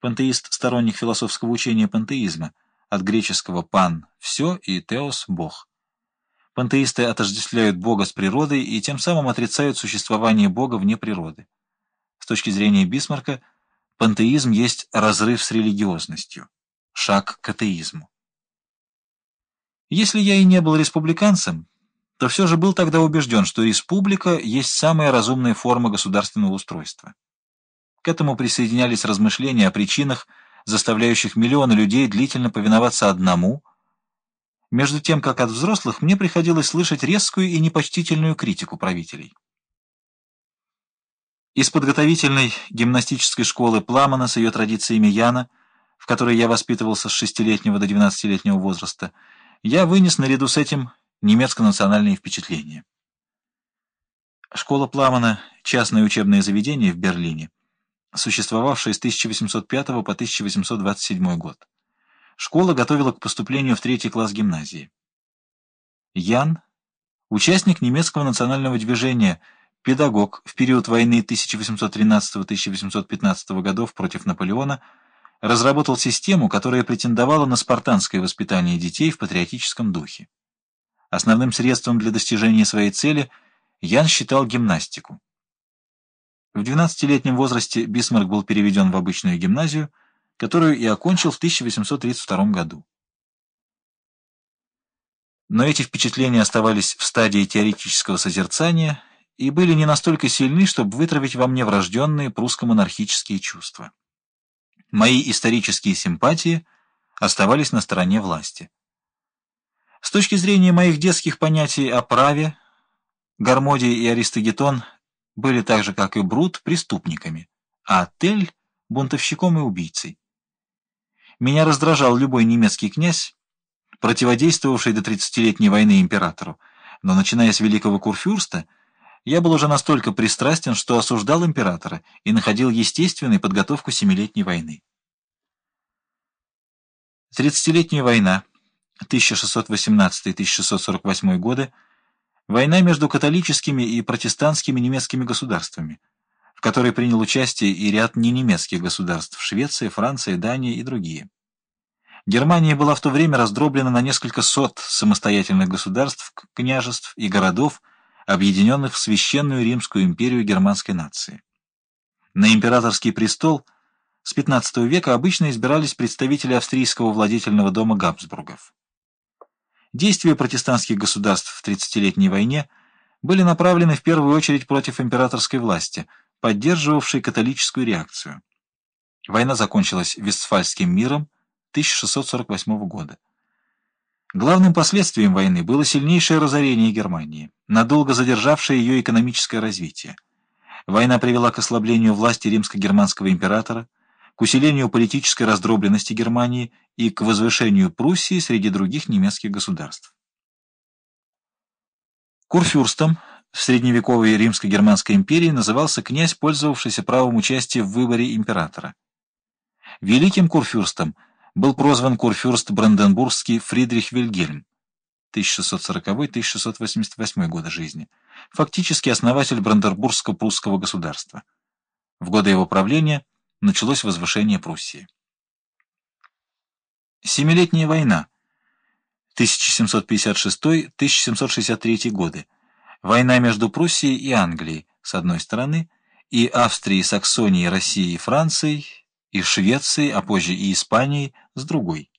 Пантеист — сторонник философского учения пантеизма, от греческого «пан» — «все» и «теос» — «бог». Пантеисты отождествляют Бога с природой и тем самым отрицают существование Бога вне природы. С точки зрения Бисмарка, пантеизм есть разрыв с религиозностью, шаг к атеизму. Если я и не был республиканцем, то все же был тогда убежден, что республика есть самая разумная форма государственного устройства. К этому присоединялись размышления о причинах, заставляющих миллионы людей длительно повиноваться одному, между тем, как от взрослых мне приходилось слышать резкую и непочтительную критику правителей. Из подготовительной гимнастической школы Пламана с ее традициями Яна, в которой я воспитывался с шестилетнего до двенадцатилетнего возраста, я вынес наряду с этим немецко-национальные впечатления. Школа Пламана — частное учебное заведение в Берлине, существовавшее с 1805 по 1827 год. Школа готовила к поступлению в третий класс гимназии. Ян — участник немецкого национального движения, педагог в период войны 1813-1815 годов против Наполеона, разработал систему, которая претендовала на спартанское воспитание детей в патриотическом духе. Основным средством для достижения своей цели Ян считал гимнастику. В 12-летнем возрасте Бисмарк был переведен в обычную гимназию, которую и окончил в 1832 году. Но эти впечатления оставались в стадии теоретического созерцания и были не настолько сильны, чтобы вытравить во мне врожденные прусско-монархические чувства. Мои исторические симпатии оставались на стороне власти. С точки зрения моих детских понятий о праве, Гармодий и Аристогетон были так же, как и Брут, преступниками, а Тель — бунтовщиком и убийцей. Меня раздражал любой немецкий князь, противодействовавший до тридцатилетней войны императору, но, начиная с великого Курфюрста, я был уже настолько пристрастен, что осуждал императора и находил естественной подготовку Семилетней войны. Тридцатилетняя война 1618-1648 годы, война между католическими и протестантскими немецкими государствами, в которой принял участие и ряд ненемецких государств – Швеция, Франция, Дания и другие. Германия была в то время раздроблена на несколько сот самостоятельных государств, княжеств и городов, объединенных в Священную Римскую империю германской нации. На императорский престол с XV века обычно избирались представители австрийского владетельного дома Габсбургов. Действия протестантских государств в Тридцатилетней войне были направлены в первую очередь против императорской власти, поддерживавшей католическую реакцию. Война закончилась Вестфальским миром 1648 года. Главным последствием войны было сильнейшее разорение Германии, надолго задержавшее ее экономическое развитие. Война привела к ослаблению власти римско-германского императора, к усилению политической раздробленности Германии и к возвышению Пруссии среди других немецких государств. Курфюрстом в средневековой римско-германской империи назывался князь, пользовавшийся правом участия в выборе императора. Великим курфюрстом был прозван курфюрст Бранденбургский Фридрих Вильгельм 1640-1688 года жизни, фактически основатель Бранденбургско-прусского государства. В годы его правления началось возвышение Пруссии. Семилетняя война 1756-1763 годы. Война между Пруссией и Англией с одной стороны и Австрией, Саксонией, Россией и Францией, и Швецией, а позже и Испанией с другой.